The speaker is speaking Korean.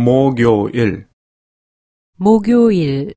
목요일, 목요일.